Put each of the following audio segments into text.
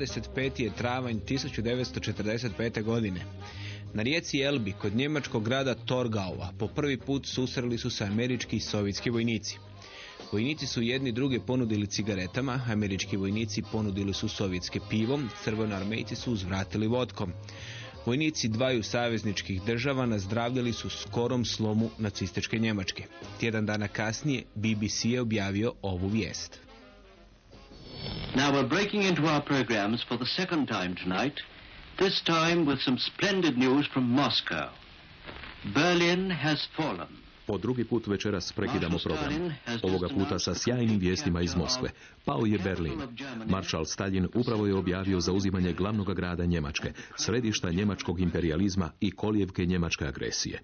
25. je travanj 1945. godine. Na rijeci Elbi, kod njemačkog grada Torgaova po prvi put susreli su se američki i sovjetski vojnici. Vojnici su jedni druge ponudili cigaretama, američki vojnici ponudili su sovjetske pivom, crvenoarmejci su uzvratili vodkom. Vojnici dvaju savezničkih država nazdravljali su skorom slomu nacističke Njemačke. Tjedan dana kasnije BBC je objavio ovu vijest. Now we're breaking into our programs for the second time tonight, this time with some splendid news from Moscow. Berlin has fallen. Po drugi put večeras prekidamo program. Ovoga puta sa sjajnim vijestima iz Moskve. Pao je Berlin. Maršal Stalin upravo je objavio zauzimanje glavnog grada Njemačke, središta njemačkog imperializma i kolijevke njemačke agresije.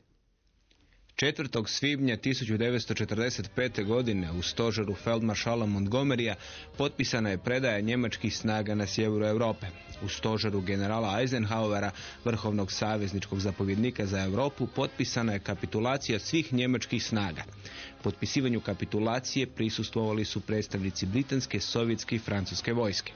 4. svibnja 1945. godine u stožeru feldmaršala Montgomerya potpisana je predaja njemačkih snaga na sjeveru Europe. U stožeru generala Eisenhowera, vrhovnog savezničkog zapovjednika za Europu, potpisana je kapitulacija svih njemačkih snaga. Potpisivanju kapitulacije prisustvovali su predstavnici britanske, sovjetske i francuske vojske.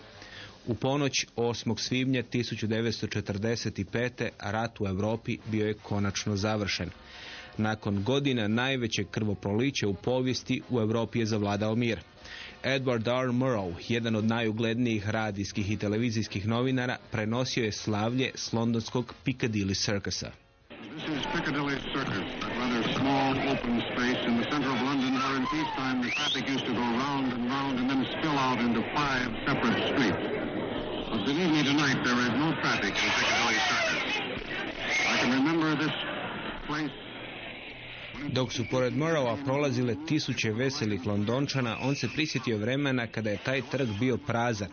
U ponoć 8. svibnja 1945. rat u Europi bio je konačno završen. Nakon godina najvećeg krvoprolića u povijesti u Europi je zavladao mir. Edward R. Murrow, jedan od najuglednijih radijskih i televizijskih novinara, prenosio je slavlje s londonskog Piccadilly Circusa. Place Dok su pored Morova prolazile tisuće veselih Londončana, on se prisjetio vremena kada je taj trg bio prazan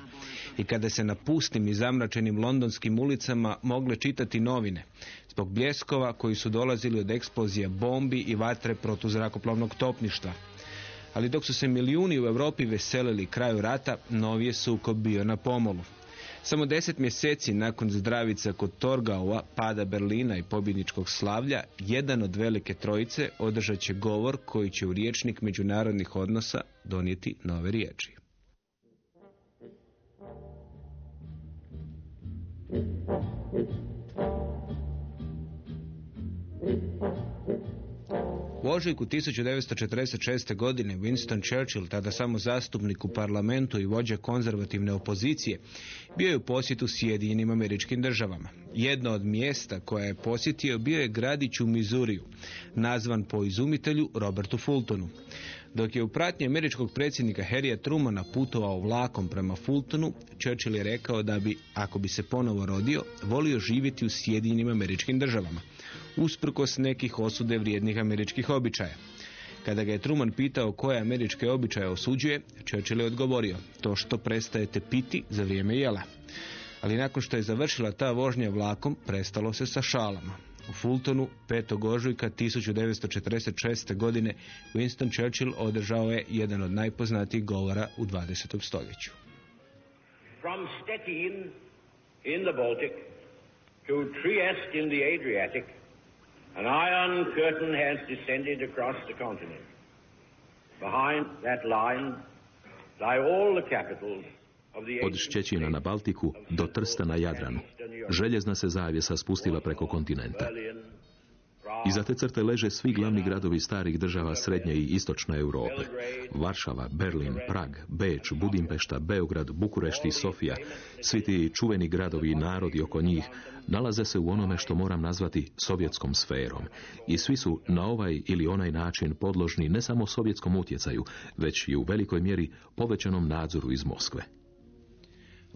i kada se na pustim i zamračenim londonskim ulicama mogle čitati novine zbog bljeskova koji su dolazili od eksplozija bombi i vatre protuzrakoplovnog topništva. Ali dok su se milijuni u Europi veselili kraju rata, novi je sukob bio na pomolu. Samo deset mjeseci nakon zdravica kod Torgaua, pada Berlina i pobjedničkog slavlja, jedan od velike trojice održat će govor koji će u riječnik međunarodnih odnosa donijeti nove riječi. Ožujku 1946. godine Winston Churchill, tada samo zastupnik u parlamentu i vođa konzervativne opozicije, bio je u posjetu Sjedinjenim američkim državama. Jedno od mjesta koje je posjetio bio je gradić u Mizuriju, nazvan po izumitelju Robertu Fultonu. Dok je u pratnji američkog predsjednika Harrya Trumana putovao vlakom prema Fultonu, Churchill je rekao da bi, ako bi se ponovo rodio, volio živjeti u Sjedinjenim američkim državama usprkos nekih osude vrijednih američkih običaja. Kada ga je Truman pitao koje američke običaje osuđuje, Churchill je odgovorio to što prestajete piti za vrijeme jela. Ali nakon što je završila ta vožnja vlakom, prestalo se sa šalama. U Fultonu 5. ožujka 1946. godine Winston Churchill održao je jedan od najpoznatijih govora u 20. stoljeću. From Stettin in the Baltic to Trieste in the Adriatic, an iron curtain has descended across the continent. Behind that line lie all the capitals Od Šćećina na Baltiku do Trsta na Jadranu. Željezna se zavjesa spustila preko kontinenta. Iza te crte leže svi glavni gradovi starih država Srednje i Istočne Europe. Varšava, Berlin, Prag, Beč, Budimpešta, Beograd, Bukurešt i Sofija, svi ti čuveni gradovi i narodi oko njih, nalaze se u onome što moram nazvati sovjetskom sferom. I svi su na ovaj ili onaj način podložni ne samo sovjetskom utjecaju, već i u velikoj mjeri povećanom nadzoru iz Moskve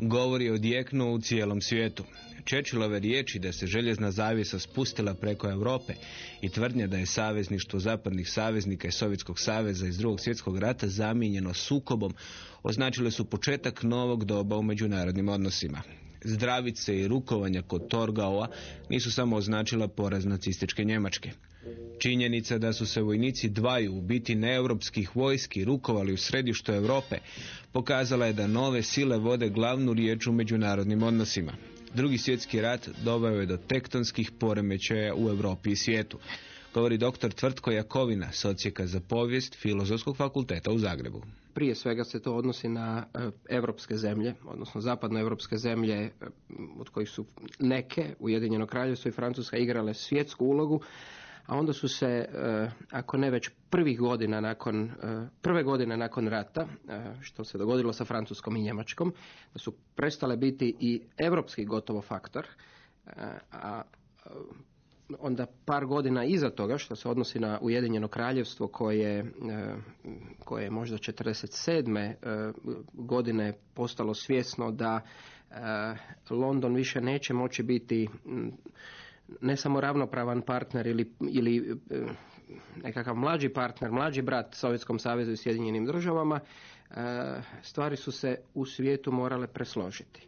govori odjeknuo u cijelom svijetu. Čečilove riječi da se željezna zavjesa spustila preko Europe i tvrdnja da je savezništvo zapadnih saveznika i Sovjetskog saveza iz drugog svjetskog rata zamijenjeno sukobom označile su početak novog doba u međunarodnim odnosima. Zdravice i rukovanja kod Torgaua nisu samo označila poraz nacističke Njemačke. Činjenica da su se vojnici dvaju u biti neeuropskih vojski rukovali u središtu Europe pokazala je da nove sile vode glavnu riječ u međunarodnim odnosima. Drugi svjetski rat doveo je do tektonskih poremećaja u Europi i svijetu. Govori dr. Tvrtko Jakovina, socijeka za povijest Filozofskog fakulteta u Zagrebu. Prije svega se to odnosi na europske zemlje, odnosno zapadnoevropske zemlje e, od kojih su neke, Ujedinjeno kraljevstvo i Francuska, igrale svjetsku ulogu, a onda su se, e, ako ne već prvih godina nakon, e, prve godine nakon rata, e, što se dogodilo sa Francuskom i Njemačkom, da su prestale biti i europski gotovo faktor, a onda par godina iza toga, što se odnosi na Ujedinjeno kraljevstvo koje, koje je možda 47. godine postalo svjesno da London više neće moći biti ne samo ravnopravan partner ili, ili e, nekakav mlađi partner, mlađi brat Sovjetskom savezu i Sjedinjenim državama, e, stvari su se u svijetu morale presložiti.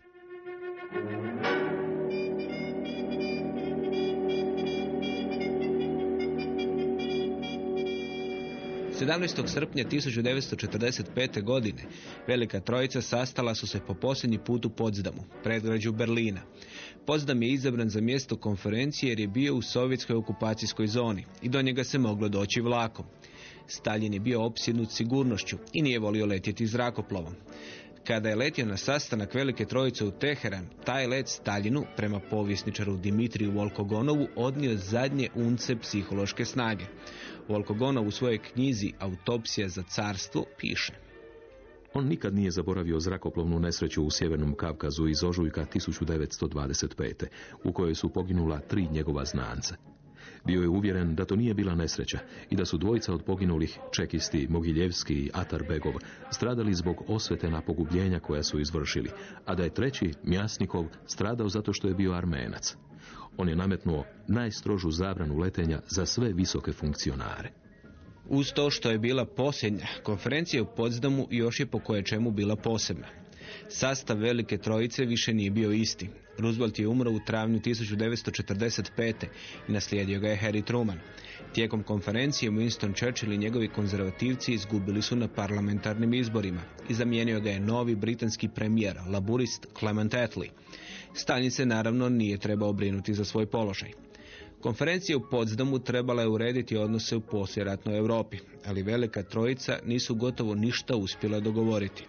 17. srpnja 1945. godine Velika Trojica sastala su se po posljednji put u Podzdamu, predgrađu Berlina. Pozdam je izabran za mjesto konferencije jer je bio u sovjetskoj okupacijskoj zoni i do njega se moglo doći vlakom. Stalin je bio opsjednut sigurnošću i nije volio letjeti zrakoplovom. Kada je letio na sastanak Velike Trojice u Teheran, taj let Staljinu, prema povjesničaru Dimitriju Volkogonovu, odnio zadnje unce psihološke snage. Volkogonov u svojoj knjizi Autopsija za carstvo piše. On nikad nije zaboravio zrakoplovnu nesreću u Sjevernom Kavkazu iz ožujka 1925. u kojoj su poginula tri njegova znanca. Bio je uvjeren da to nije bila nesreća i da su dvojica od poginulih, čekisti Mogiljevski i Atar Begov, stradali zbog osvete na pogubljenja koja su izvršili, a da je treći, Mjasnikov, stradao zato što je bio armenac. On je nametnuo najstrožu zabranu letenja za sve visoke funkcionare. Uz to što je bila posljednja, konferencija u Potsdamu još je po koje čemu bila posebna. Sastav Velike Trojice više nije bio isti. Roosevelt je umro u travnju 1945. i naslijedio ga je Harry Truman. Tijekom konferencije Winston Churchill i njegovi konzervativci izgubili su na parlamentarnim izborima i zamijenio ga je novi britanski premijer, laburist Clement Attlee. Stalin se naravno nije trebao brinuti za svoj položaj. Konferencija u Potsdamu trebala je urediti odnose u posljeratnoj Europi, ali Velika Trojica nisu gotovo ništa uspjela dogovoriti.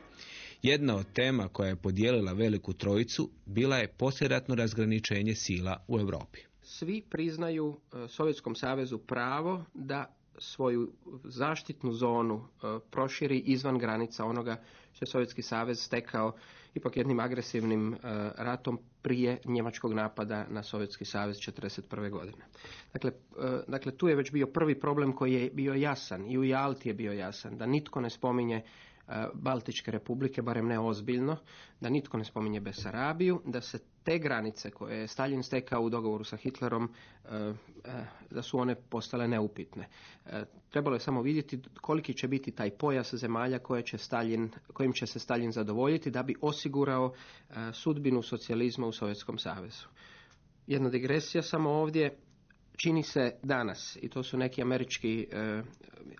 Jedna od tema koja je podijelila Veliku Trojicu bila je posljeratno razgraničenje sila u Europi. Svi priznaju e, Sovjetskom savezu pravo da svoju zaštitnu zonu e, proširi izvan granica onoga što je Sovjetski savez stekao ipak jednim agresivnim e, ratom prije njemačkog napada na Sovjetski savez 1941. godine. Dakle, dakle, tu je već bio prvi problem koji je bio jasan i u Jalti je bio jasan, da nitko ne spominje E, Baltičke republike, barem ne ozbiljno, da nitko ne spominje Besarabiju, da se te granice koje je Stalin stekao u dogovoru sa Hitlerom, e, e, da su one postale neupitne. Trebalo je samo vidjeti koliki će biti taj pojas zemalja koje će Stalin, kojim će se Stalin zadovoljiti da bi osigurao sudbinu socijalizma u Sovjetskom savezu. Jedna digresija samo ovdje, čini se danas, i to su neki američki e,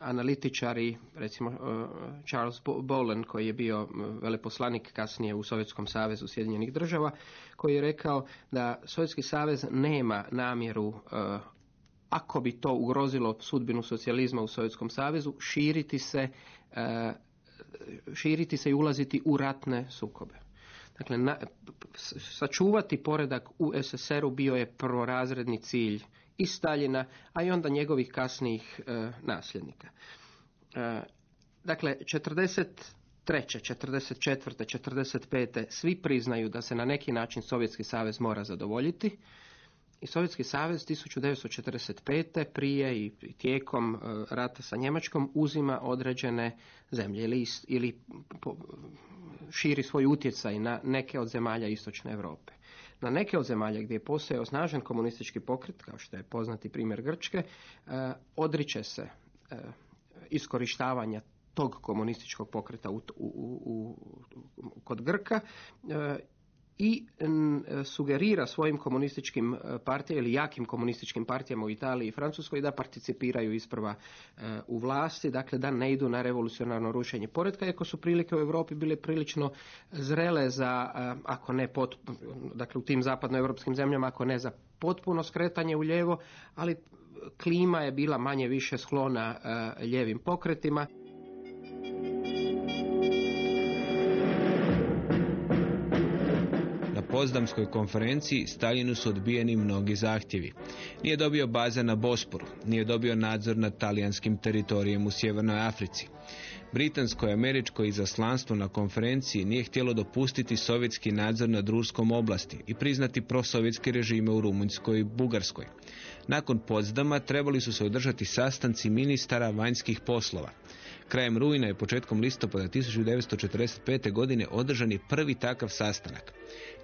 analitičari, recimo e, Charles Bolen koji je bio veleposlanik kasnije u Sovjetskom savezu Sjedinjenih država, koji je rekao da Sovjetski savez nema namjeru e, ako bi to ugrozilo sudbinu socijalizma u Sovjetskom savezu, širiti se, širiti se i ulaziti u ratne sukobe. Dakle, sačuvati poredak u SSR-u bio je prvorazredni cilj i Staljina, a i onda njegovih kasnijih e, nasljednika. E, dakle, 43. 44. 45. svi priznaju da se na neki način Sovjetski savez mora zadovoljiti i Sovjetski savez 1945. prije i tijekom e, rata sa Njemačkom uzima određene zemlje ili, ili širi svoj utjecaj na neke od zemalja istočne Europe. Na neke od zemalja gdje je postojao snažan komunistički pokret, kao što je poznati primjer Grčke, e, odriče se e, iskorištavanja tog komunističkog pokreta u, u, u, kod Grka i sugerira svojim komunističkim e, partijama ili jakim komunističkim partijama u Italiji i Francuskoj da participiraju isprva e, u vlasti, dakle da ne idu na revolucionarno rušenje poredka, iako su prilike u Europi bile prilično zrele za, e, ako ne pot, dakle u tim zapadnoevropskim zemljama, ako ne za potpuno skretanje u lijevo, ali klima je bila manje više sklona ljevim pokretima. Pozdamskoj konferenciji Staljinu su odbijeni mnogi zahtjevi. Nije dobio baze na Bosporu, nije dobio nadzor nad talijanskim teritorijem u Sjevernoj Africi. Britansko i američko izaslanstvo na konferenciji nije htjelo dopustiti sovjetski nadzor nad Ruskom oblasti i priznati prosovjetske režime u Rumunjskoj i Bugarskoj. Nakon Pozdama trebali su se održati sastanci ministara vanjskih poslova. Krajem rujna i početkom listopada 1945. godine održan je prvi takav sastanak.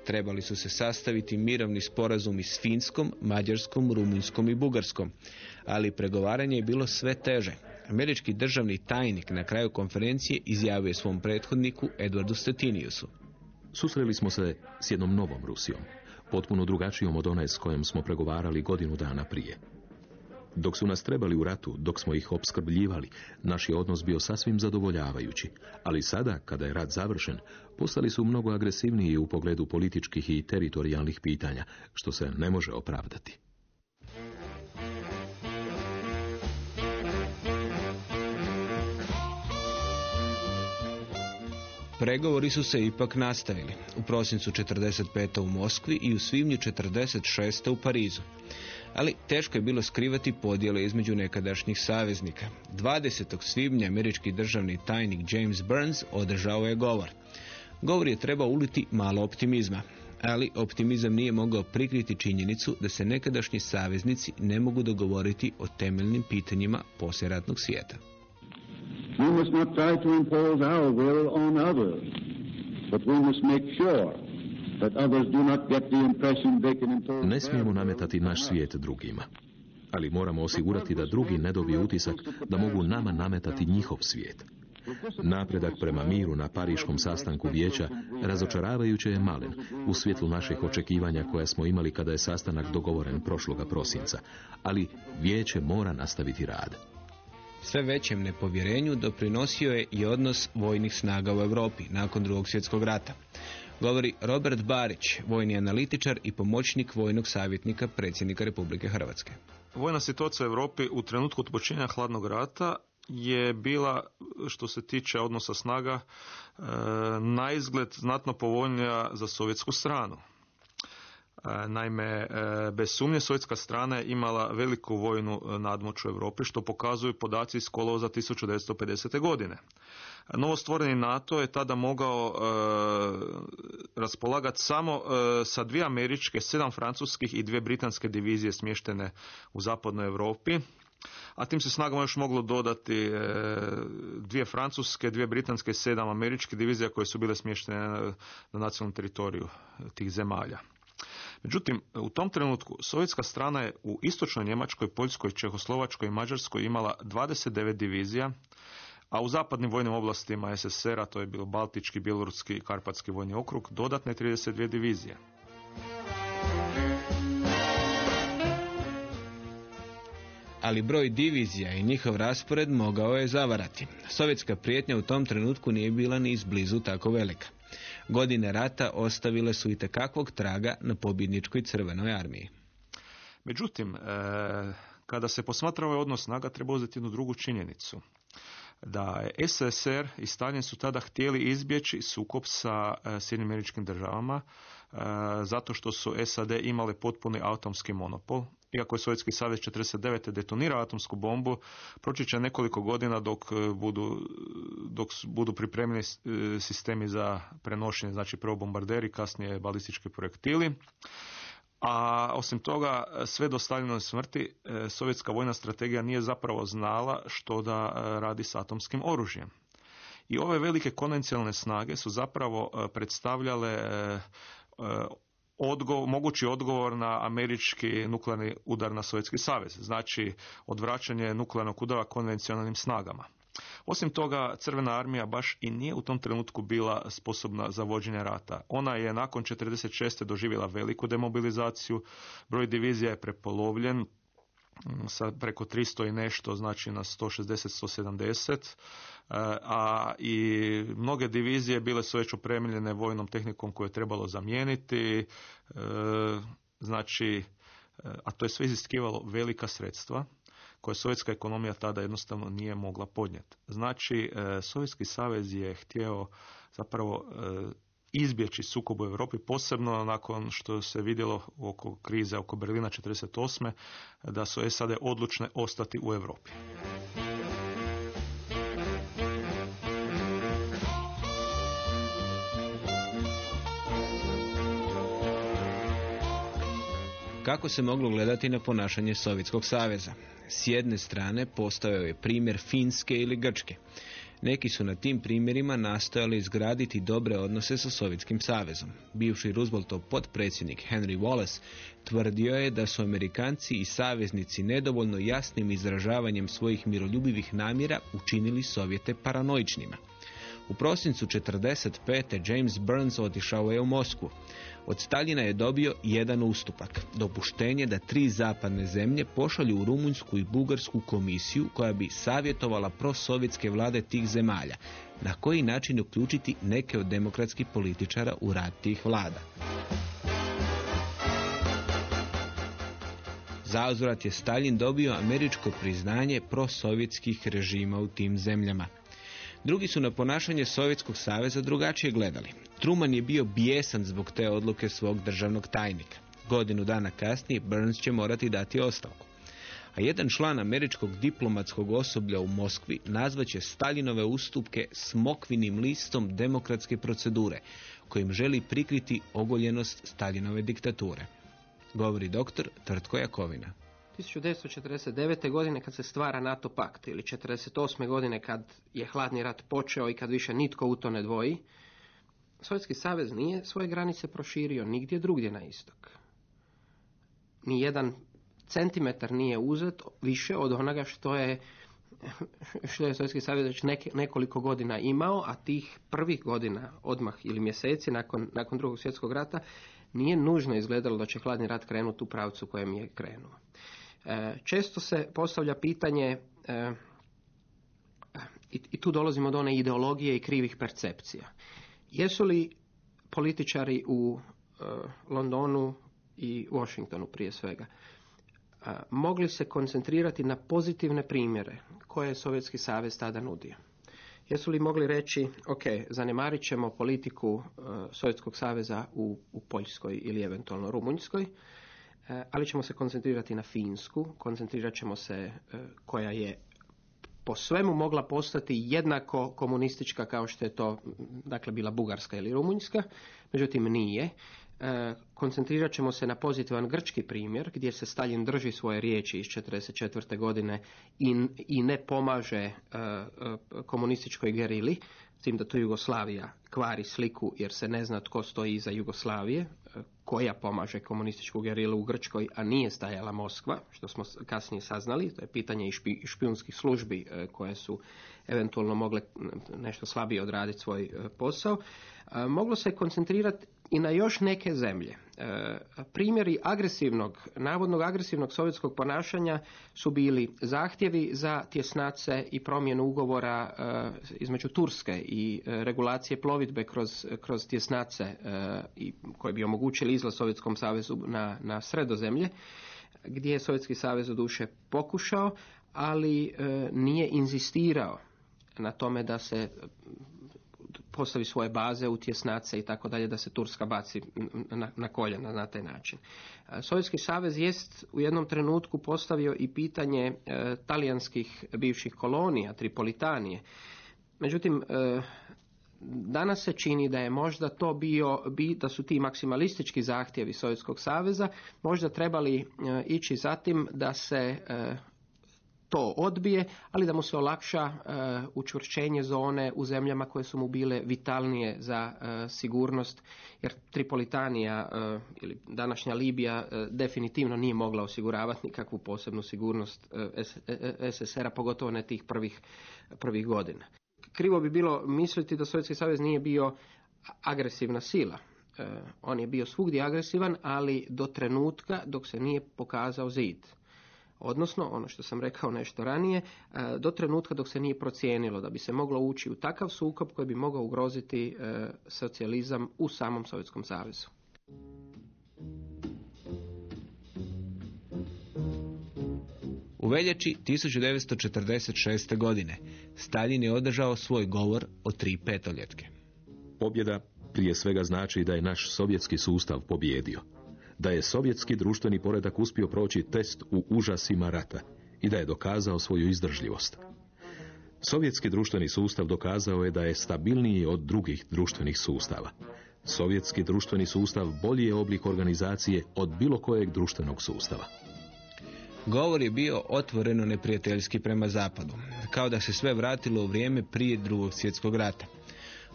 Trebali su se sastaviti mirovni sporazumi s Finskom, Mađarskom, Rumunjskom i Bugarskom, ali pregovaranje je bilo sve teže. Američki državni tajnik na kraju konferencije izjavio je svom prethodniku Edwardu Stetiniusu. Susreli smo se s jednom novom Rusijom, potpuno drugačijom od one s kojom smo pregovarali godinu dana prije. Dok su nas trebali u ratu, dok smo ih opskrbljivali, naš je odnos bio sasvim zadovoljavajući. Ali sada, kada je rat završen, postali su mnogo agresivniji u pogledu političkih i teritorijalnih pitanja, što se ne može opravdati. Pregovori su se ipak nastavili. U prosincu 45. u Moskvi i u svibnju 46. u Parizu ali teško je bilo skrivati podjele između nekadašnjih saveznika. 20. svibnja američki državni tajnik James Burns održao je govor. Govor je trebao uliti malo optimizma, ali optimizam nije mogao prikriti činjenicu da se nekadašnji saveznici ne mogu dogovoriti o temeljnim pitanjima poslijeratnog svijeta. We must not try to impose our will on others, but we must make sure ne smijemo nametati naš svijet drugima, ali moramo osigurati da drugi ne dobiju utisak da mogu nama nametati njihov svijet. Napredak prema miru na pariškom sastanku vijeća razočaravajuće je malen u svjetlu naših očekivanja koja smo imali kada je sastanak dogovoren prošloga prosinca, ali vijeće mora nastaviti rad. Sve većem nepovjerenju doprinosio je i odnos vojnih snaga u Europi nakon drugog svjetskog rata govori Robert Barić, vojni analitičar i pomoćnik vojnog savjetnika predsjednika Republike Hrvatske. Vojna situacija u Europi u trenutku otpočinjenja hladnog rata je bila, što se tiče odnosa snaga, e, na izgled znatno povoljnija za sovjetsku stranu. E, naime, e, bez sumnje sovjetska strana je imala veliku vojnu nadmoć u Europi, što pokazuju podaci iz kolovoza 1950. godine. Novostvoreni NATO je tada mogao e, raspolagati samo e, sa dvije američke, sedam francuskih i dvije britanske divizije smještene u zapadnoj Europi. A tim se snagama još moglo dodati e, dvije francuske, dvije britanske i sedam američke divizije koje su bile smještene na, na nacionalnom teritoriju tih zemalja. Međutim, u tom trenutku sovjetska strana je u istočnoj Njemačkoj, Poljskoj, Čehoslovačkoj i Mađarskoj imala 29 divizija, a u zapadnim vojnim oblastima SSR-a, to je bilo Baltički, Bjeloruski i Karpatski vojni okrug, dodatne 32 divizije. ali broj divizija i njihov raspored mogao je zavarati. Sovjetska prijetnja u tom trenutku nije bila ni izblizu tako velika. Godine rata ostavile su i tekakvog traga na pobjedničkoj crvenoj armiji. Međutim, e, kada se posmatra ovaj odnos snaga, treba uzeti jednu drugu činjenicu. Da je SSR i Stalin su tada htjeli izbjeći sukob sa Sjedinim američkim državama zato što su SAD imale potpuni atomski monopol iako je Sovjetski savez 49. detonirao atomsku bombu, proći će nekoliko godina dok e, budu, dok budu pripremljeni e, sistemi za prenošenje, znači prvo bombarderi, kasnije balistički projektili. A osim toga, sve do Stalinove smrti, e, sovjetska vojna strategija nije zapravo znala što da radi s atomskim oružjem. I ove velike konvencionalne snage su zapravo predstavljale odgovor, mogući odgovor na američki nuklearni udar na Sovjetski savez, znači odvraćanje nuklearnog udara konvencionalnim snagama. Osim toga, Crvena armija baš i nije u tom trenutku bila sposobna za vođenje rata. Ona je nakon 1946. doživjela veliku demobilizaciju, broj divizija je prepolovljen, sa preko 300 i nešto, znači na 160-170, e, a i mnoge divizije bile su već opremljene vojnom tehnikom koju je trebalo zamijeniti, e, znači, e, a to je sve iziskivalo velika sredstva koje sovjetska ekonomija tada jednostavno nije mogla podnijeti. Znači, Sovjetski savez je htio zapravo izbjeći sukob u Europi, posebno nakon što se vidjelo oko krize oko Berlina 48. da su SAD odlučne ostati u Europi. Kako se moglo gledati na ponašanje Sovjetskog saveza? S jedne strane postojao je primjer Finske ili Grčke. Neki su na tim primjerima nastojali izgraditi dobre odnose sa Sovjetskim savezom. Bivši Rooseveltov potpredsjednik Henry Wallace tvrdio je da su Amerikanci i saveznici nedovoljno jasnim izražavanjem svojih miroljubivih namjera učinili Sovjete paranoičnima. U prosincu 1945. James Burns otišao je u Moskvu. Od Staljina je dobio jedan ustupak, dopuštenje da tri zapadne zemlje pošalju u Rumunjsku i Bugarsku komisiju koja bi savjetovala prosovjetske vlade tih zemalja, na koji način uključiti neke od demokratskih političara u rad tih vlada. Zauzvrat je Stalin dobio američko priznanje prosovjetskih režima u tim zemljama. Drugi su na ponašanje Sovjetskog saveza drugačije gledali. Truman je bio bijesan zbog te odluke svog državnog tajnika. Godinu dana kasnije Burns će morati dati ostavku. A jedan član američkog diplomatskog osoblja u Moskvi nazvaće Stalinove ustupke smokvinim listom demokratske procedure, kojim želi prikriti ogoljenost Stalinove diktature. Govori doktor Tvrtko Jakovina. 1949. godine kad se stvara NATO pakt ili 1948. godine kad je hladni rat počeo i kad više nitko u to ne dvoji, Sovjetski savez nije svoje granice proširio nigdje drugdje na istok. Ni jedan centimetar nije uzet više od onoga što je što je Sovjetski savez već nekoliko godina imao, a tih prvih godina, odmah ili mjeseci nakon, nakon drugog svjetskog rata, nije nužno izgledalo da će hladni rat krenuti u pravcu kojem je krenuo. E, često se postavlja pitanje e, i tu dolazimo do one ideologije i krivih percepcija. Jesu li političari u e, Londonu i Washingtonu prije svega mogli se koncentrirati na pozitivne primjere koje je Sovjetski savez tada nudio? Jesu li mogli reći, ok, zanemarit ćemo politiku Sovjetskog saveza u, u Poljskoj ili eventualno Rumunjskoj, ali ćemo se koncentrirati na Finsku, koncentrirat ćemo se e, koja je po svemu mogla postati jednako komunistička kao što je to dakle bila Bugarska ili Rumunjska, međutim nije. E, koncentrirat ćemo se na pozitivan grčki primjer gdje se Stalin drži svoje riječi iz 1944. godine i ne pomaže komunističkoj gerili, s tim da tu Jugoslavija kvari sliku jer se ne zna tko stoji iza Jugoslavije, koja pomaže komunističku gerilu u Grčkoj, a nije stajala Moskva, što smo kasnije saznali, to je pitanje i špijunskih službi e, koje su eventualno mogle nešto slabije odraditi svoj e, posao, e, moglo se koncentrirati i na još neke zemlje. Primjeri agresivnog, navodnog agresivnog sovjetskog ponašanja su bili zahtjevi za tjesnace i promjenu ugovora između Turske i regulacije plovidbe kroz, kroz tjesnace i koje bi omogućili izlaz Sovjetskom savezu na, na sredozemlje, gdje je Sovjetski savez duše pokušao, ali nije inzistirao na tome da se postavi svoje baze u tjesnace i tako dalje, da se Turska baci na, na koljena na taj način. Sovjetski savez jest u jednom trenutku postavio i pitanje e, talijanskih bivših kolonija, Tripolitanije. Međutim, e, danas se čini da je možda to bio, da su ti maksimalistički zahtjevi Sovjetskog saveza možda trebali e, ići zatim da se e, to odbije, ali da mu se olakša e, učvršćenje zone u zemljama koje su mu bile vitalnije za sigurnost, jer Tripolitanija ili današnja Libija definitivno nije mogla osiguravati nikakvu posebnu sigurnost SSR-a, pogotovo ne tih prvih, prvih godina krivo bi bilo misliti da Sovjetski savez nije bio agresivna sila. On je bio svugdje agresivan, ali do trenutka dok se nije pokazao zid. Odnosno, ono što sam rekao nešto ranije, e, do trenutka dok se nije procijenilo da bi se moglo ući u takav sukob koji bi mogao ugroziti e, socijalizam u samom Sovjetskom savezu. U veljači 1946. godine Stalin je održao svoj govor o tri petoljetke. Pobjeda prije svega znači da je naš sovjetski sustav pobjedio. Da je sovjetski društveni poredak uspio proći test u užasima rata i da je dokazao svoju izdržljivost. Sovjetski društveni sustav dokazao je da je stabilniji od drugih društvenih sustava. Sovjetski društveni sustav bolji je oblik organizacije od bilo kojeg društvenog sustava. Govor je bio otvoreno neprijateljski prema zapadu, kao da se sve vratilo u vrijeme prije drugog svjetskog rata.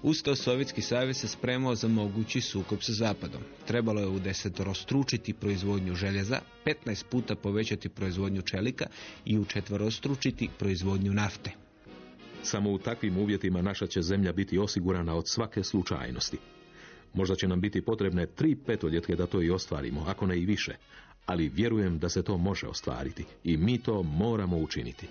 Uz to Sovjetski savez se spremao za mogući sukob sa zapadom. Trebalo je u desetorostručiti proizvodnju željeza, 15 puta povećati proizvodnju čelika i u četvorostručiti proizvodnju nafte. Samo u takvim uvjetima naša će zemlja biti osigurana od svake slučajnosti. Možda će nam biti potrebne tri petoljetke da to i ostvarimo, ako ne i više, ali vjerujem da se to može ostvariti i mi to moramo učiniti.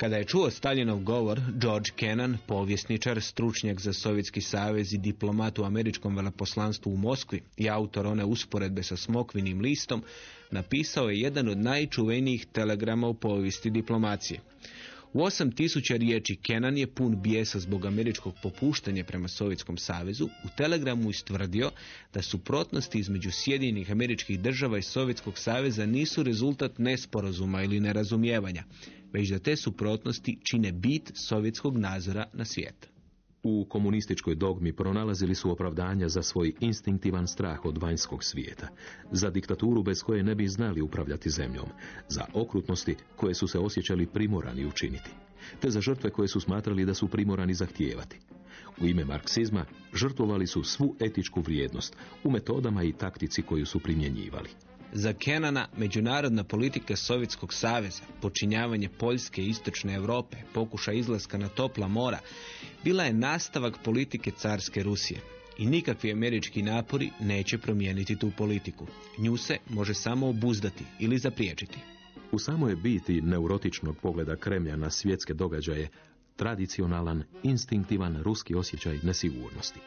Kada je čuo Staljinov govor, George Kennan, povjesničar, stručnjak za Sovjetski savez i diplomat u američkom veleposlanstvu u Moskvi i autor one usporedbe sa smokvinim listom, napisao je jedan od najčuvenijih telegrama u povijesti diplomacije. U 8000 riječi Kenan je pun bijesa zbog američkog popuštanja prema Sovjetskom savezu u telegramu istvrdio da suprotnosti između Sjedinjenih američkih država i Sovjetskog saveza nisu rezultat nesporazuma ili nerazumijevanja, već da te suprotnosti čine bit sovjetskog nadzora na svijet. U komunističkoj dogmi pronalazili su opravdanja za svoj instinktivan strah od vanjskog svijeta, za diktaturu bez koje ne bi znali upravljati zemljom, za okrutnosti koje su se osjećali primorani učiniti, te za žrtve koje su smatrali da su primorani zahtijevati. U ime marksizma žrtvovali su svu etičku vrijednost u metodama i taktici koju su primjenjivali. Za Kenana međunarodna politika Sovjetskog saveza, počinjavanje Poljske i Istočne Europe, pokuša izlaska na topla mora, bila je nastavak politike carske Rusije. I nikakvi američki napori neće promijeniti tu politiku. Nju se može samo obuzdati ili zapriječiti. U samoj biti neurotičnog pogleda Kremlja na svjetske događaje tradicionalan, instinktivan ruski osjećaj nesigurnosti.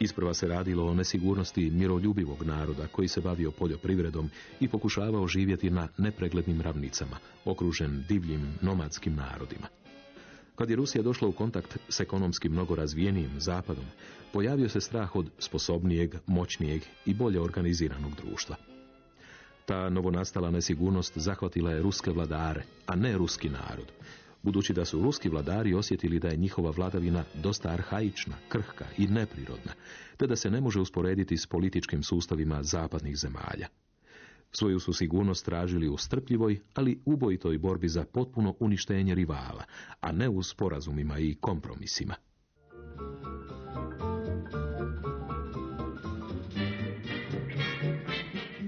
Isprva se radilo o nesigurnosti miroljubivog naroda koji se bavio poljoprivredom i pokušavao živjeti na nepreglednim ravnicama, okružen divljim nomadskim narodima. Kad je Rusija došla u kontakt s ekonomski mnogo razvijenijim zapadom, pojavio se strah od sposobnijeg, moćnijeg i bolje organiziranog društva. Ta novonastala nesigurnost zahvatila je ruske vladare, a ne ruski narod, budući da su ruski vladari osjetili da je njihova vladavina dosta arhaična, krhka i neprirodna, te da se ne može usporediti s političkim sustavima zapadnih zemalja. Svoju su sigurnost tražili u strpljivoj, ali ubojitoj borbi za potpuno uništenje rivala, a ne u sporazumima i kompromisima.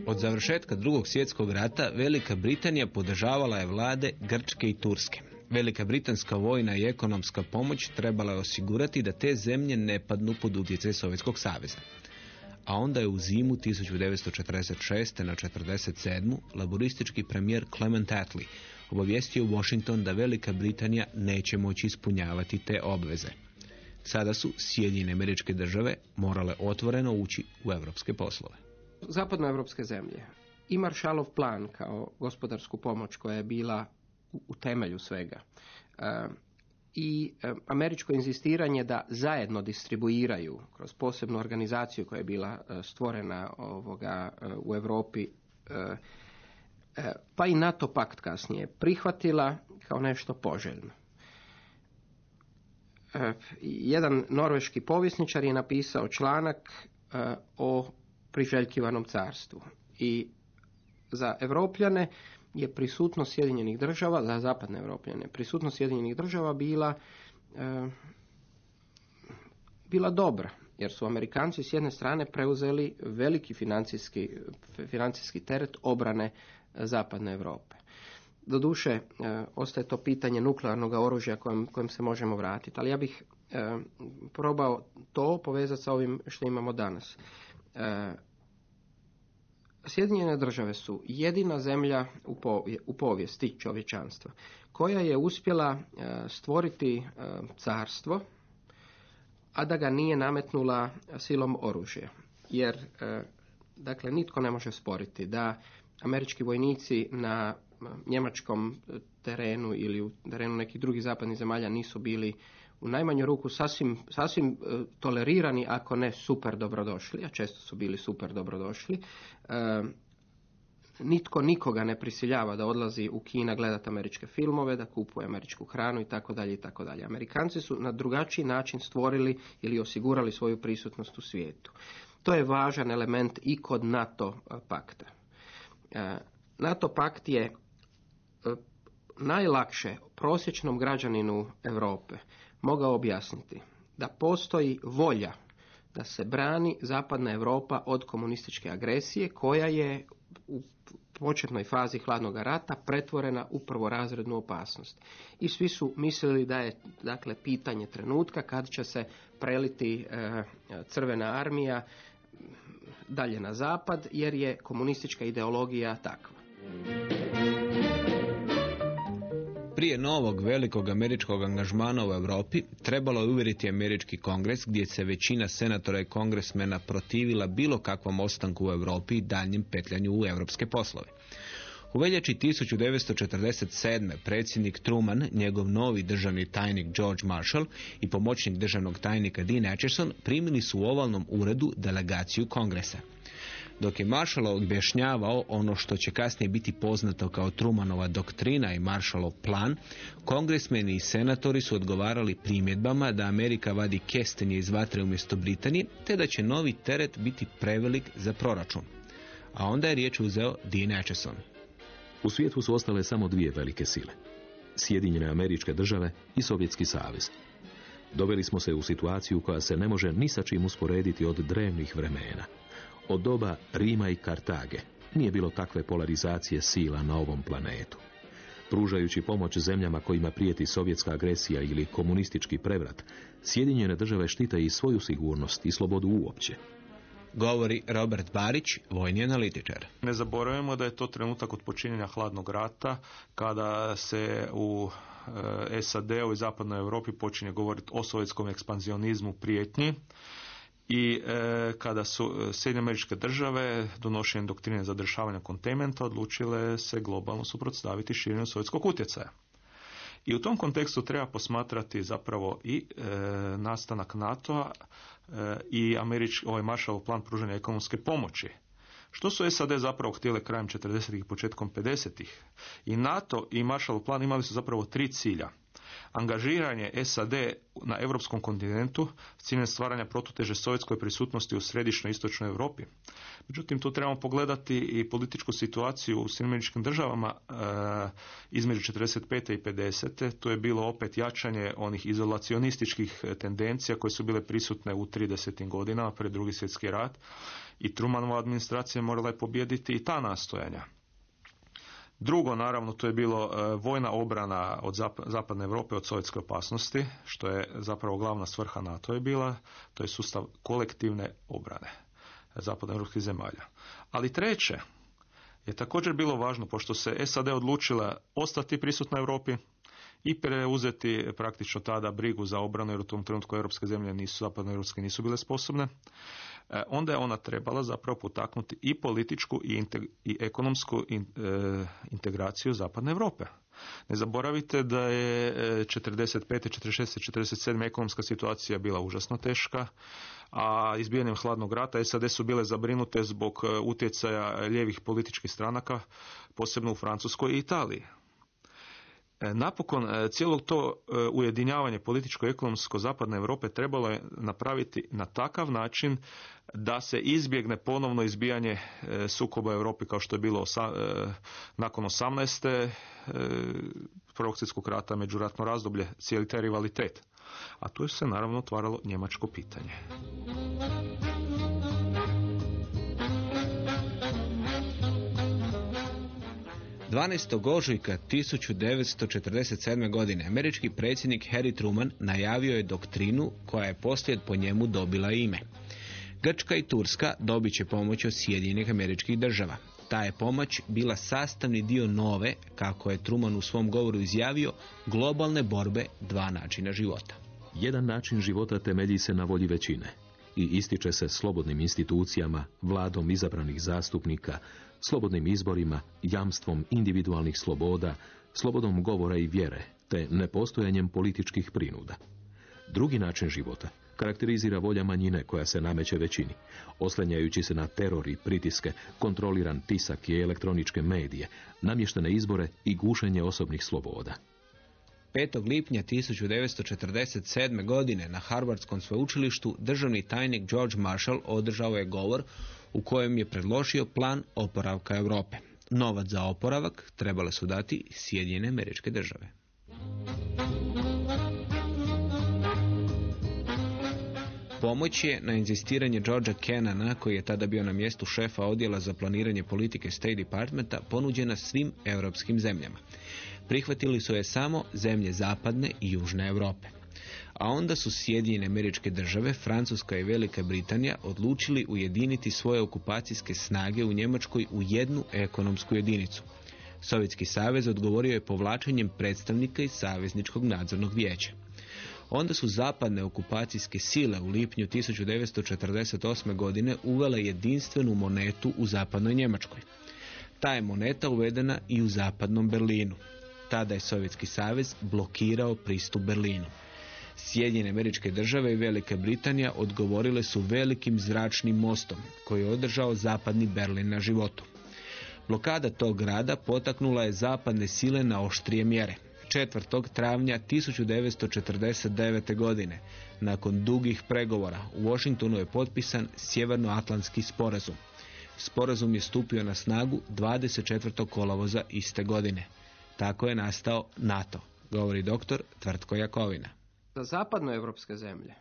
Od završetka drugog svjetskog rata Velika Britanija podržavala je vlade Grčke i Turske. Velika britanska vojna i ekonomska pomoć trebala je osigurati da te zemlje ne padnu pod utjecaj Sovjetskog saveza. A onda je u zimu 1946. na 47. laboristički premijer Clement Attlee obavijestio Washington da Velika Britanija neće moći ispunjavati te obveze. Sada su Sjedinjene američke države morale otvoreno ući u europske poslove. Zapadnoevropske zemlje i Maršalov plan kao gospodarsku pomoć koja je bila u temelju svega. E, i američko inzistiranje da zajedno distribuiraju kroz posebnu organizaciju koja je bila stvorena ovoga u Europi pa i NATO pakt kasnije prihvatila kao nešto poželjno. Jedan norveški povjesničar je napisao članak o priželjkivanom carstvu i za Evropljane je prisutnost Sjedinjenih država, za zapadne Evropljane, prisutnost Sjedinjenih država bila bila dobra, jer su Amerikanci s jedne strane preuzeli veliki financijski, financijski teret obrane zapadne Europe. Doduše, e, ostaje to pitanje nuklearnog oružja kojem, kojem se možemo vratiti, ali ja bih e, probao to povezati sa ovim što imamo danas. E, Sjedinjene države su jedina zemlja u povijesti čovječanstva koja je uspjela stvoriti carstvo, a da ga nije nametnula silom oružja. Jer, dakle, nitko ne može sporiti da američki vojnici na njemačkom terenu ili u terenu nekih drugih zapadnih zemalja nisu bili u najmanju ruku sasvim, sasvim e, tolerirani, ako ne super dobrodošli, a često su bili super dobrodošli. E, nitko nikoga ne prisiljava da odlazi u Kina gledati američke filmove, da kupuje američku hranu i tako. Amerikanci su na drugačiji način stvorili ili osigurali svoju prisutnost u svijetu. To je važan element i kod NATO pakta. E, NATO pakt je najlakše prosječnom građaninu Europe mogao objasniti da postoji volja da se brani zapadna Europa od komunističke agresije koja je u početnoj fazi hladnog rata pretvorena u prvorazrednu opasnost. I svi su mislili da je dakle pitanje trenutka kad će se preliti e, crvena armija dalje na zapad jer je komunistička ideologija takva. Prije novog velikog američkog angažmana u Europi trebalo je uvjeriti američki kongres gdje se većina senatora i kongresmena protivila bilo kakvom ostanku u Europi i daljnjem petljanju u europske poslove. U veljači 1947. predsjednik Truman, njegov novi državni tajnik George Marshall i pomoćnik državnog tajnika Dean Acheson primili su u ovalnom uredu delegaciju kongresa. Dok je Marshall objašnjavao ono što će kasnije biti poznato kao Trumanova doktrina i Marshallov plan, kongresmeni i senatori su odgovarali primjedbama da Amerika vadi kestenje iz vatre umjesto Britanije, te da će novi teret biti prevelik za proračun. A onda je riječ uzeo Dean Acheson. U svijetu su ostale samo dvije velike sile. Sjedinjene američke države i Sovjetski savez. Doveli smo se u situaciju koja se ne može ni sa čim usporediti od drevnih vremena. Od doba Rima i Kartage nije bilo takve polarizacije sila na ovom planetu. Pružajući pomoć zemljama kojima prijeti sovjetska agresija ili komunistički prevrat, Sjedinjene države štite i svoju sigurnost i slobodu uopće. Govori Robert Barić, vojni analitičar. Ne zaboravimo da je to trenutak od počinjenja hladnog rata, kada se u e, SAD-u i zapadnoj Europi počinje govoriti o sovjetskom ekspanzionizmu prijetnji i e, kada su e, Sjedinje američke države donošenjem doktrine zadržavanja kontementa odlučile se globalno suprotstaviti širenju sovjetskog utjecaja. I u tom kontekstu treba posmatrati zapravo i e, nastanak NATO-a e, i američki, ovaj Marshallov plan pružanja ekonomske pomoći. Što su SAD zapravo htjele krajem 40. i početkom 50. I NATO i Marshallov plan imali su zapravo tri cilja angažiranje SAD na europskom kontinentu s ciljem stvaranja protuteže sovjetskoj prisutnosti u središnjoj istočnoj Europi. Međutim, tu trebamo pogledati i političku situaciju u Sjedinjeničkim državama e, između 45. i 50. Tu je bilo opet jačanje onih izolacionističkih tendencija koje su bile prisutne u 30. godinama pred drugi svjetski rat i Trumanova administracija morala je pobijediti i ta nastojanja. Drugo, naravno, to je bilo e, vojna obrana od zapadne Europe od sovjetske opasnosti, što je zapravo glavna svrha NATO je bila, to je sustav kolektivne obrane zapadnoevropskih zemalja. Ali treće je također bilo važno, pošto se SAD odlučila ostati prisutna Europi i preuzeti praktično tada brigu za obranu, jer u tom trenutku europske zemlje nisu, zapadnoevropske nisu bile sposobne, onda je ona trebala zapravo potaknuti i političku i, i ekonomsku e, integraciju Zapadne Europe. Ne zaboravite da je 45. 46. 47. ekonomska situacija bila užasno teška, a izbijanjem hladnog rata SAD su bile zabrinute zbog e, utjecaja lijevih političkih stranaka, posebno u Francuskoj i Italiji. E, napokon, e, cijelo to ujedinjavanje političko-ekonomsko zapadne Europe trebalo je napraviti na takav način da se izbjegne ponovno izbijanje sukoba Europi kao što je bilo nakon 18. Prvog svjetskog rata, međuratno razdoblje, cijeli taj rivalitet a tu je se naravno otvaralo njemačko pitanje. Dvanaest ožujka 1947. godine američki predsjednik Harry Truman najavio je doktrinu koja je poslije po njemu dobila ime. Grčka i Turska dobit će pomoć od Sjedinjenih američkih država. Ta je pomoć bila sastavni dio nove, kako je Truman u svom govoru izjavio, globalne borbe dva načina života. Jedan način života temelji se na volji većine i ističe se slobodnim institucijama, vladom izabranih zastupnika, slobodnim izborima, jamstvom individualnih sloboda, slobodom govora i vjere, te nepostojanjem političkih prinuda. Drugi način života karakterizira volja manjine koja se nameće većini, oslanjajući se na teror i pritiske, kontroliran tisak i elektroničke medije, namještene izbore i gušenje osobnih sloboda. 5. lipnja 1947. godine na Harvardskom sveučilištu državni tajnik George Marshall održao je govor u kojem je predložio plan oporavka Europe. Novac za oporavak trebale su dati Sjedinjene američke države. Pomoć je na inzistiranje Georgea Kennana, koji je tada bio na mjestu šefa odjela za planiranje politike State Departmenta, ponuđena svim europskim zemljama. Prihvatili su je samo zemlje zapadne i južne Europe. A onda su Sjedinjene američke države, Francuska i Velika Britanija odlučili ujediniti svoje okupacijske snage u Njemačkoj u jednu ekonomsku jedinicu. Sovjetski savez odgovorio je povlačenjem predstavnika iz Savezničkog nadzornog vijeća. Onda su zapadne okupacijske sile u lipnju 1948. godine uvele jedinstvenu monetu u zapadnoj Njemačkoj. Ta je moneta uvedena i u zapadnom Berlinu. Tada je Sovjetski savez blokirao pristup Berlinu. Sjedinjene američke države i Velika Britanija odgovorile su velikim zračnim mostom koji je održao zapadni Berlin na životu. Blokada tog grada potaknula je zapadne sile na oštrije mjere. 4. travnja 1949. godine, nakon dugih pregovora, u Washingtonu je potpisan Sjevernoatlantski sporazum. Sporazum je stupio na snagu 24. kolovoza iste godine. Tako je nastao NATO, govori doktor Tvrtko Jakovina. Za zapadnoevropske zemlje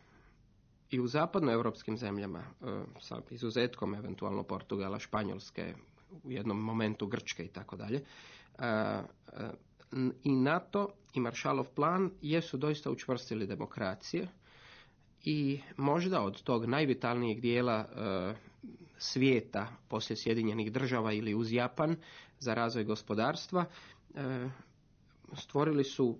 i u zapadnoevropskim zemljama, e, sa izuzetkom eventualno Portugala, Španjolske, u jednom momentu Grčke i tako dalje, e, e, i NATO i Maršalov plan jesu doista učvrstili demokracije i možda od tog najvitalnijeg dijela svijeta poslije Sjedinjenih država ili uz Japan za razvoj gospodarstva stvorili su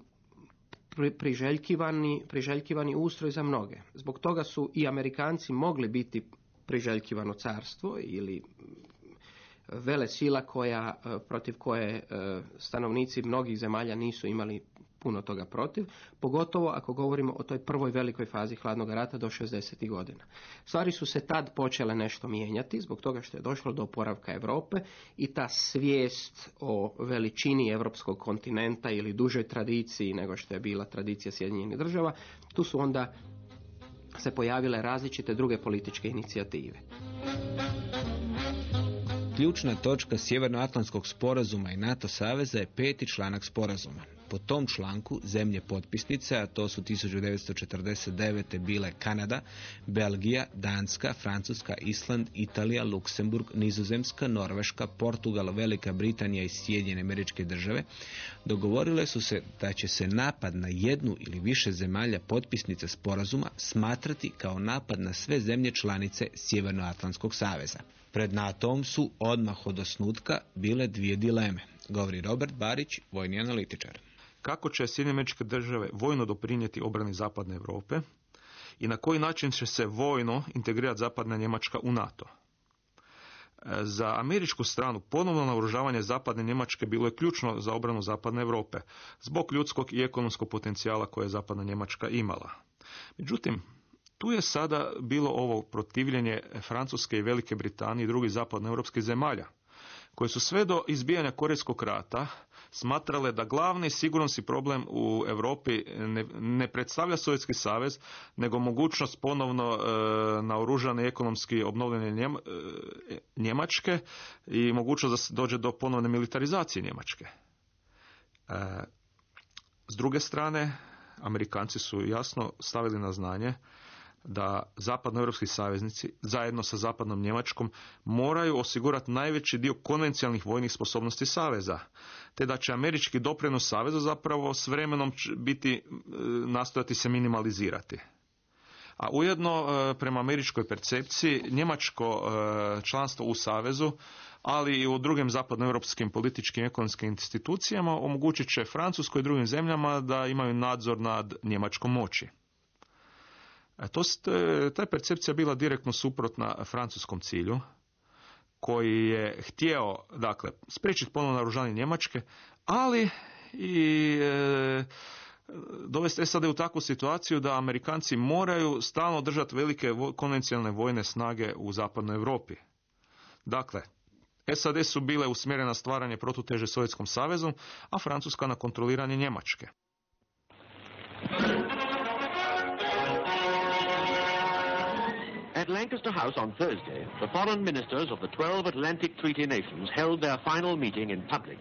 priželjkivani, priželjkivani ustroj za mnoge. Zbog toga su i Amerikanci mogli biti priželjkivano carstvo ili vele sila koja, e, protiv koje e, stanovnici mnogih zemalja nisu imali puno toga protiv, pogotovo ako govorimo o toj prvoj velikoj fazi hladnog rata do 60. godina. Stvari su se tad počele nešto mijenjati zbog toga što je došlo do oporavka Europe i ta svijest o veličini europskog kontinenta ili dužoj tradiciji nego što je bila tradicija Sjedinjenih država, tu su onda se pojavile različite druge političke inicijative. Ključna točka Sjevernoatlantskog sporazuma i NATO saveza je peti članak sporazuma. Po tom članku zemlje potpisnice, a to su 1949. bile Kanada, Belgija, Danska, Francuska, Island, Italija, Luksemburg, Nizozemska, Norveška, Portugal, Velika Britanija i Sjedinjene američke države, dogovorile su se da će se napad na jednu ili više zemalja potpisnice sporazuma smatrati kao napad na sve zemlje članice Sjevernoatlantskog saveza. Pred NATO-om su odmah od osnutka bile dvije dileme, govori Robert Barić, vojni analitičar. Kako će Sjedinjene države vojno doprinijeti obrani zapadne Europe i na koji način će se vojno integrirati zapadna Njemačka u NATO. E, za američku stranu ponovno naoružavanje zapadne Njemačke bilo je ključno za obranu zapadne Europe, zbog ljudskog i ekonomskog potencijala koje je zapadna Njemačka imala. Međutim, tu je sada bilo ovo protivljenje Francuske i Velike Britanije i drugih zapadnoeuropskih zemalja, koje su sve do izbijanja Korejskog rata smatrale da glavni sigurnosni problem u Europi ne, ne predstavlja Sovjetski savez, nego mogućnost ponovno e, naoružane ekonomski obnovljene e, Njemačke i mogućnost da se dođe do ponovne militarizacije Njemačke. E, s druge strane, Amerikanci su jasno stavili na znanje da zapadnoeuropski saveznici zajedno sa zapadnom Njemačkom moraju osigurati najveći dio konvencijalnih vojnih sposobnosti saveza, te da će američki doprinos savezu zapravo s vremenom biti e, nastojati se minimalizirati. A ujedno, e, prema američkoj percepciji, njemačko e, članstvo u savezu ali i u drugim zapadnoeuropskim političkim i ekonomskim institucijama omogućit će Francuskoj i drugim zemljama da imaju nadzor nad njemačkom moći. E, to, ta je percepcija bila direktno suprotna francuskom cilju, koji je htio, dakle, spriječiti ponovno naružanje Njemačke, ali i e, dovesti SAD u takvu situaciju da Amerikanci moraju stalno držati velike konvencionalne vojne snage u zapadnoj Europi. Dakle, SAD su bile usmjerene na stvaranje protuteže Sovjetskom savezom, a Francuska na kontroliranje Njemačke. At Lancaster House on Thursday, the foreign ministers of the 12 Atlantic Treaty nations held their final meeting in public.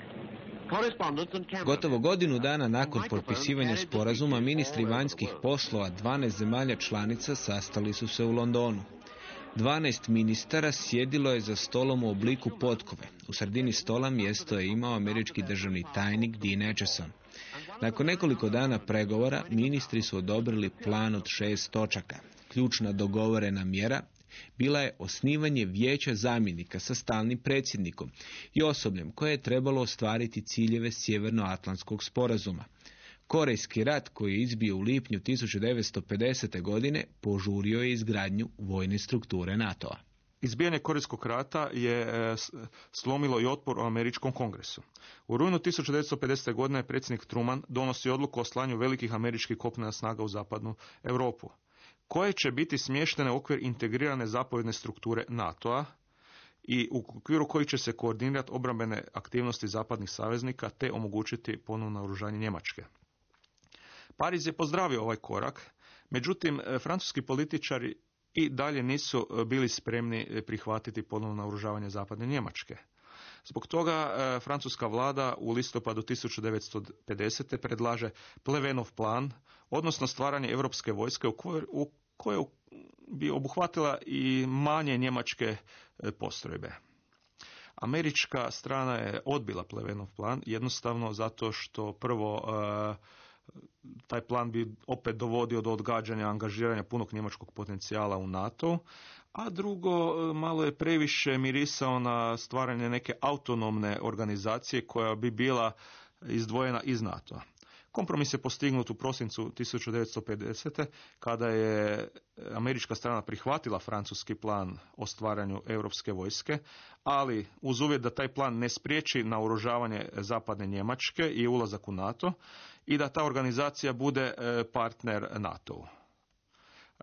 Gotovo godinu dana nakon potpisivanja sporazuma ministri vanjskih poslova 12 zemalja članica sastali su se u Londonu. 12 ministara sjedilo je za stolom u obliku potkove. U sredini stola mjesto je imao američki državni tajnik Dean Acheson. Nakon nekoliko dana pregovora ministri su odobrili plan od šest točaka ključna dogovorena mjera bila je osnivanje vijeća zamjenika sa stalnim predsjednikom i osobljem koje je trebalo ostvariti ciljeve Sjevernoatlantskog sporazuma. Korejski rat koji je izbio u lipnju 1950. godine požurio je izgradnju vojne strukture NATO-a. Izbijanje Korejskog rata je e, slomilo i otpor u američkom kongresu. U rujnu 1950. godine predsjednik Truman donosi odluku o slanju velikih američkih kopnena snaga u zapadnu Europu koje će biti smještene u okvir integrirane zapovjedne strukture NATO-a i u okviru koji će se koordinirati obrambene aktivnosti zapadnih saveznika te omogućiti ponovno naoružanje Njemačke. Pariz je pozdravio ovaj korak, međutim, e, francuski političari i dalje nisu e, bili spremni e, prihvatiti ponovno naoružavanje zapadne Njemačke. Zbog toga francuska vlada u listopadu 1950. predlaže Plevenov plan odnosno stvaranje europske vojske u koje bi obuhvatila i manje njemačke e, postrojbe. Američka strana je odbila Plevenov plan jednostavno zato što prvo e, taj plan bi opet dovodio do odgađanja angažiranja punog njemačkog potencijala u NATO, a drugo e, malo je previše mirisao na stvaranje neke autonomne organizacije koja bi bila izdvojena iz NATO-a. Kompromis je postignut u prosincu 1950. kada je američka strana prihvatila francuski plan o stvaranju europske vojske, ali uz uvjet da taj plan ne spriječi naoružavanje zapadne Njemačke i ulazak u NATO i da ta organizacija bude e, partner NATO-u.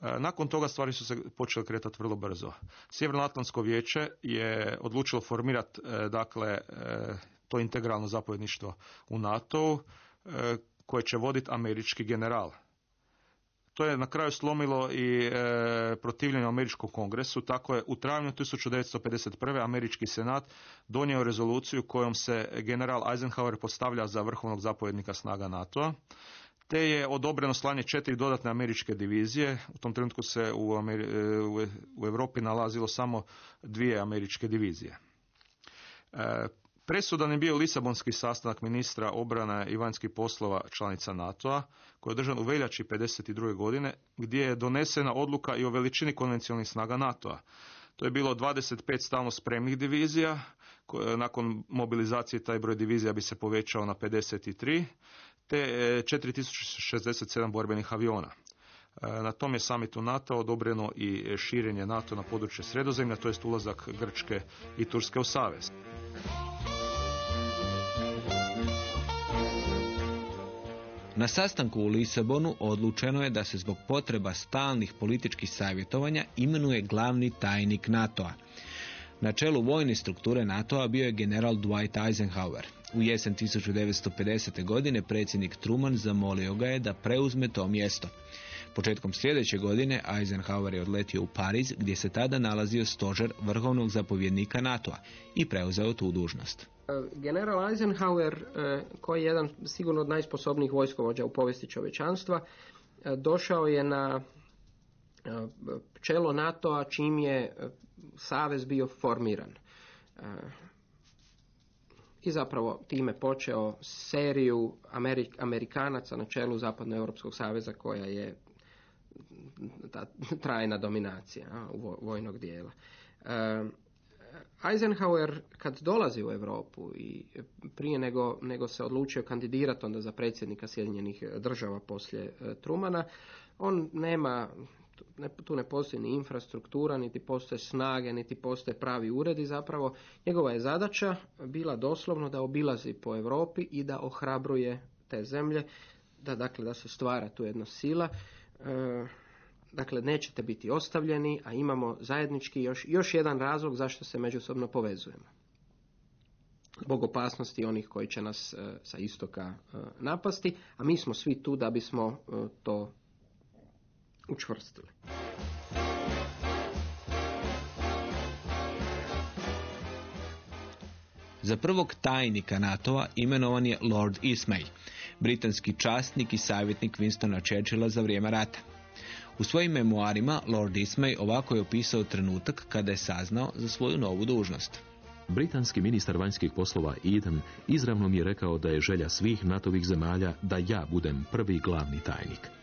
E, nakon toga stvari su se počele kretati vrlo brzo. Sjevernoatlantsko vijeće je odlučilo formirati e, dakle, to integralno zapovjedništvo u NATO-u koje će voditi američki general. To je na kraju slomilo i e, protivljenje američkom kongresu, tako je u travnju 1951. američki senat donio rezoluciju kojom se general Eisenhower postavlja za vrhovnog zapovjednika snaga NATO-a, te je odobreno slanje četiri dodatne američke divizije. U tom trenutku se u, Ameri e, u Europi nalazilo samo dvije američke divizije. E, Presudan je bio Lisabonski sastanak ministra obrana i vanjskih poslova članica NATO-a, koji je održan u veljači 52. godine, gdje je donesena odluka i o veličini konvencionalnih snaga NATO-a. To je bilo 25 stalno spremnih divizija, nakon mobilizacije taj broj divizija bi se povećao na 53, te 4067 e, borbenih aviona. Na tom je samitu NATO odobreno i širenje NATO na područje sredozemlja, to jest ulazak Grčke i Turske u Savez. Na sastanku u Lisabonu odlučeno je da se zbog potreba stalnih političkih savjetovanja imenuje glavni tajnik NATO-a. Na čelu vojne strukture NATO-a bio je general Dwight Eisenhower. U jesen 1950. godine predsjednik Truman zamolio ga je da preuzme to mjesto. Početkom sljedeće godine Eisenhower je odletio u Pariz gdje se tada nalazio stožer vrhovnog zapovjednika NATO-a i preuzeo tu dužnost. General Eisenhower, e, koji je jedan sigurno od najsposobnijih vojskovođa u povijesti čovječanstva, e, došao je na e, čelo NATO-a čim je savez bio formiran. I zapravo time počeo seriju Amerikanaca na čelu Zapadnoeuropskog saveza koja je ta trajna dominacija vojnog dijela. Eisenhower kad dolazi u Europu i prije nego, nego se odlučio kandidirati onda za predsjednika Sjedinjenih država poslije e, Trumana, on nema, tu ne postoji ni infrastruktura, niti postoje snage, niti postoje pravi uredi zapravo. Njegova je zadaća bila doslovno da obilazi po Europi i da ohrabruje te zemlje, da dakle da se stvara tu jedna sila. E, Dakle, nećete biti ostavljeni, a imamo zajednički još, još jedan razlog zašto se međusobno povezujemo. Zbog opasnosti onih koji će nas e, sa istoka e, napasti, a mi smo svi tu da bismo e, to učvrstili. Za prvog tajnika NATO-a imenovan je Lord Ismay, britanski častnik i savjetnik Winstona Churchilla za vrijeme rata. U svojim memoarima Lord Ismay ovako je opisao trenutak kada je saznao za svoju novu dužnost. Britanski ministar vanjskih poslova Eden izravno mi je rekao da je želja svih NATO-vih zemalja da ja budem prvi glavni tajnik.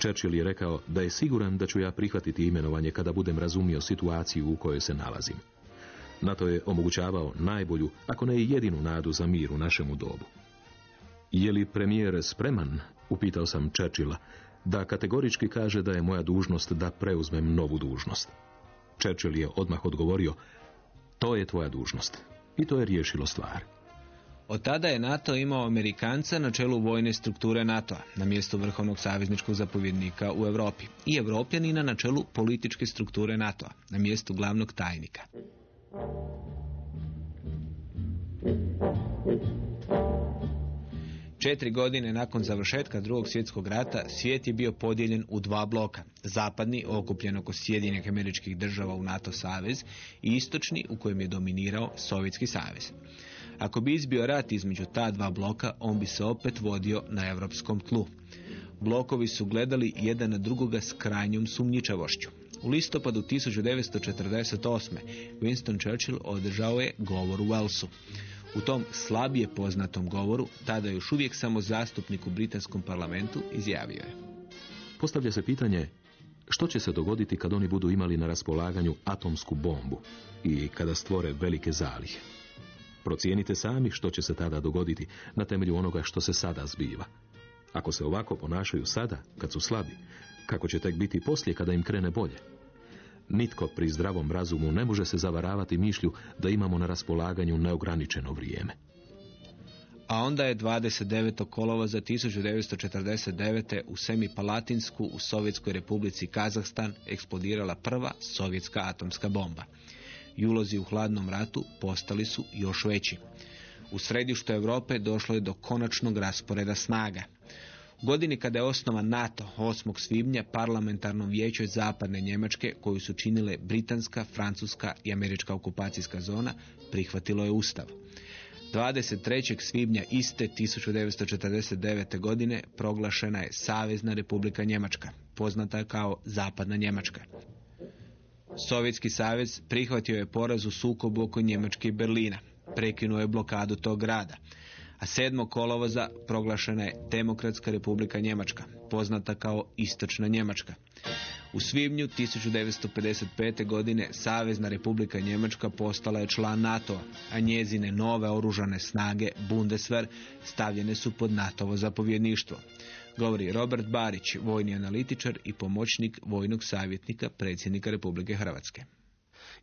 Churchill je rekao da je siguran da ću ja prihvatiti imenovanje kada budem razumio situaciju u kojoj se nalazim. NATO je omogućavao najbolju, ako ne i jedinu nadu za mir u našemu dobu. Je li premijer spreman, upitao sam Churchilla, da kategorički kaže da je moja dužnost da preuzmem novu dužnost. Churchill je odmah odgovorio, to je tvoja dužnost. I to je riješilo stvar. Od tada je NATO imao Amerikanca na čelu vojne strukture NATO-a, na mjestu vrhovnog savezničkog zapovjednika u Europi i Evropljanina na čelu političke strukture NATO-a, na mjestu glavnog tajnika. Četiri godine nakon završetka drugog svjetskog rata svijet je bio podijeljen u dva bloka. Zapadni, okupljen oko Sjedinjenih američkih država u NATO savez i istočni u kojem je dominirao Sovjetski savez. Ako bi izbio rat između ta dva bloka, on bi se opet vodio na europskom tlu. Blokovi su gledali jedan na drugoga s krajnjom sumnjičavošću. U listopadu 1948. Winston Churchill održao je govor u Wellsu. U tom slabije poznatom govoru, tada još uvijek samo zastupnik u britanskom parlamentu, izjavio je. Postavlja se pitanje što će se dogoditi kad oni budu imali na raspolaganju atomsku bombu i kada stvore velike zalihe. Procijenite sami što će se tada dogoditi na temelju onoga što se sada zbiva. Ako se ovako ponašaju sada, kad su slabi, kako će tek biti poslije kada im krene bolje? Nitko pri zdravom razumu ne može se zavaravati mišlju da imamo na raspolaganju neograničeno vrijeme. A onda je 29. kolova za 1949. u Semipalatinsku u Sovjetskoj republici Kazahstan eksplodirala prva sovjetska atomska bomba. Julozi u hladnom ratu postali su još veći. U središtu Europe došlo je do konačnog rasporeda snaga godini kada je osnovan NATO 8. svibnja parlamentarnom vijeću zapadne Njemačke koju su činile britanska, francuska i američka okupacijska zona prihvatilo je ustav. 23. svibnja iste 1949. godine proglašena je Savezna republika Njemačka, poznata kao Zapadna Njemačka. Sovjetski savez prihvatio je poraz u sukobu oko Njemačke i Berlina. Prekinuo je blokadu tog grada a 7. kolovoza proglašena je Demokratska republika Njemačka, poznata kao Istočna Njemačka. U svibnju 1955. godine Savezna republika Njemačka postala je član NATO-a, a njezine nove oružane snage Bundeswehr stavljene su pod NATO-ovo zapovjedništvo. Govori Robert Barić, vojni analitičar i pomoćnik vojnog savjetnika predsjednika Republike Hrvatske.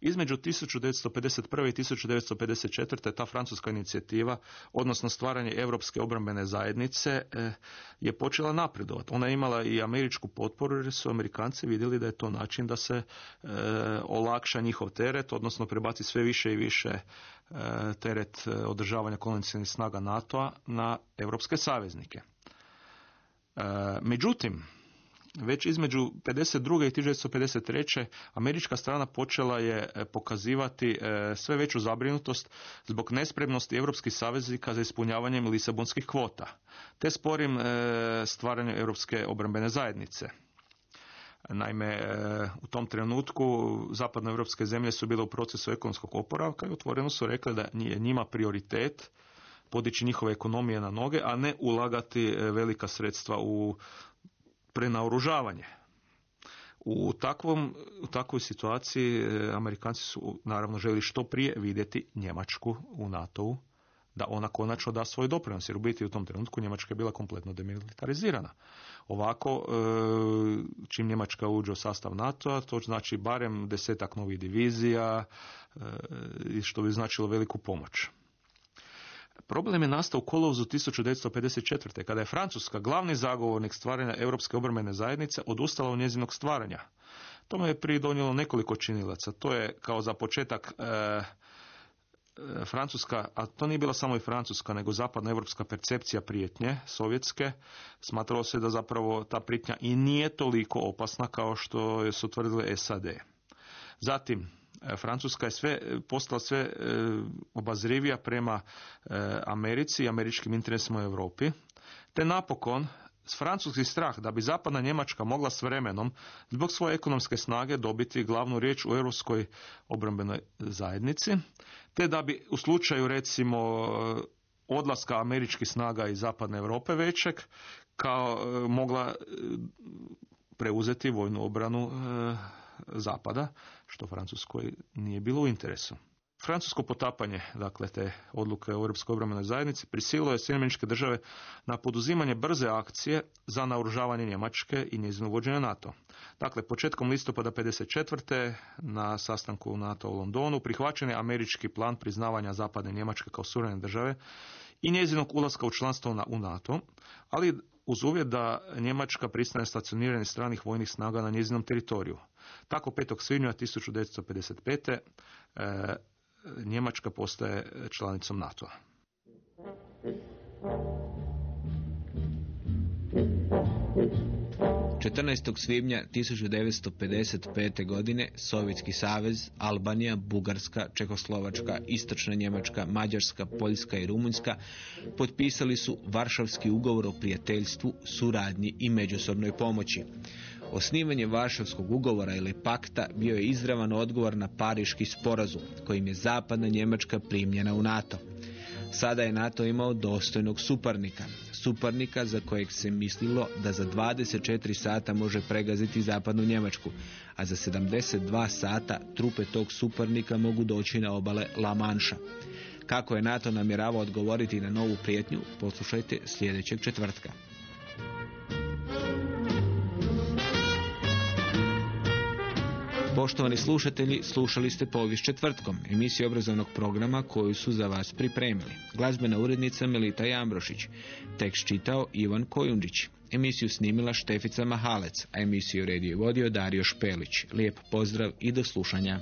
Između 1951. i 1954. ta francuska inicijativa, odnosno stvaranje Europske obrambene zajednice, eh, je počela napredovati. Ona je imala i američku potporu jer su Amerikanci vidjeli da je to način da se eh, olakša njihov teret, odnosno prebaci sve više i više eh, teret održavanja konvencionalnih snaga NATO-a na europske saveznike. Međutim, već između 52. i 1953. američka strana počela je e, pokazivati e, sve veću zabrinutost zbog nespremnosti europskih saveznika za ispunjavanjem lisabonskih kvota, te sporim e, stvaranjem europske obrambene zajednice. Naime, u tom trenutku zapadnoevropske zemlje su bile u procesu ekonomskog oporavka i otvoreno su rekli da je njima prioritet podići njihove ekonomije na noge, a ne ulagati velika sredstva u prenaoružavanje. U, takvom, u takvoj situaciji e, Amerikanci su naravno želi što prije vidjeti Njemačku u NATO-u, da ona konačno da svoj doprinos, jer u biti u tom trenutku Njemačka je bila kompletno demilitarizirana. Ovako, e, čim Njemačka uđe u sastav NATO-a, to znači barem desetak novih divizija, e, što bi značilo veliku pomoć. Problem je nastao u kolovozu 1954. kada je Francuska, glavni zagovornik stvaranja Europske obrambene zajednice, odustala od njezinog stvaranja. Tome je pridonijelo nekoliko činilaca. To je kao za početak e, e, Francuska, a to nije bila samo i Francuska, nego zapadna europska percepcija prijetnje sovjetske. Smatralo se da zapravo ta prijetnja i nije toliko opasna kao što su tvrdile SAD. Zatim, Francuska je sve, postala sve e, obazrivija prema e, Americi i američkim interesima u Europi, te napokon francuski strah da bi zapadna Njemačka mogla s vremenom zbog svoje ekonomske snage dobiti glavnu riječ u europskoj obrambenoj zajednici, te da bi u slučaju recimo odlaska američkih snaga iz zapadne Europe većeg kao mogla preuzeti vojnu obranu zapada, što Francuskoj nije bilo u interesu. Francusko potapanje, dakle, te odluke o Europskoj obrambenoj zajednici prisilo je Sjedinjeničke države na poduzimanje brze akcije za naoružavanje Njemačke i njezino uvođenje NATO. Dakle, početkom listopada 54. na sastanku NATO u Londonu prihvaćen je američki plan priznavanja zapadne Njemačke kao suverene države i njezinog ulaska u članstvo u NATO, ali uz uvjet da Njemačka pristane stacioniranje stranih vojnih snaga na njezinom teritoriju. Tako 5. svibnja 1955. E, Njemačka postaje članicom NATO-a. 14. svibnja 1955. godine Sovjetski savez, Albanija, Bugarska, Čekoslovačka, Istočna Njemačka, Mađarska, Poljska i Rumunjska potpisali su Varšavski ugovor o prijateljstvu, suradnji i međusobnoj pomoći. Osnivanje Varšavskog ugovora ili pakta bio je izravan odgovor na Pariški sporazum kojim je zapadna Njemačka primljena u NATO. Sada je NATO imao dostojnog suparnika, suparnika za kojeg se mislilo da za 24 sata može pregaziti zapadnu Njemačku, a za 72 sata trupe tog suparnika mogu doći na obale La Manša. Kako je NATO namjeravao odgovoriti na novu prijetnju, poslušajte sljedećeg četvrtka. Poštovani slušatelji, slušali ste povijest četvrtkom, emisiju obrazovnog programa koju su za vas pripremili. Glazbena urednica Melita Jambrošić, tekst čitao Ivan Kojundžić, emisiju snimila Štefica Mahalec, a emisiju redio i vodio Dario Špelić. Lijep pozdrav i do slušanja.